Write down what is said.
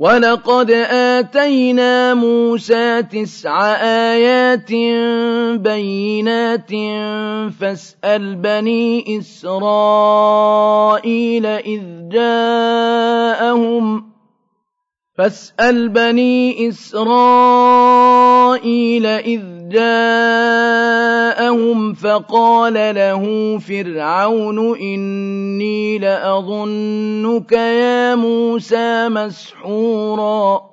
وَلَقَدْ آتَيْنَا مُوسَىٰ تِسْعَ آيَاتٍ بَيِّنَاتٍ فَاسْأَلْ بَنِي إِسْرَائِيلَ إِذْ جَاءَهُمْ فاسأل بني إسرائيل إذ جاءهم فقال له فرعون إني لأظنك يا موسى مسحورا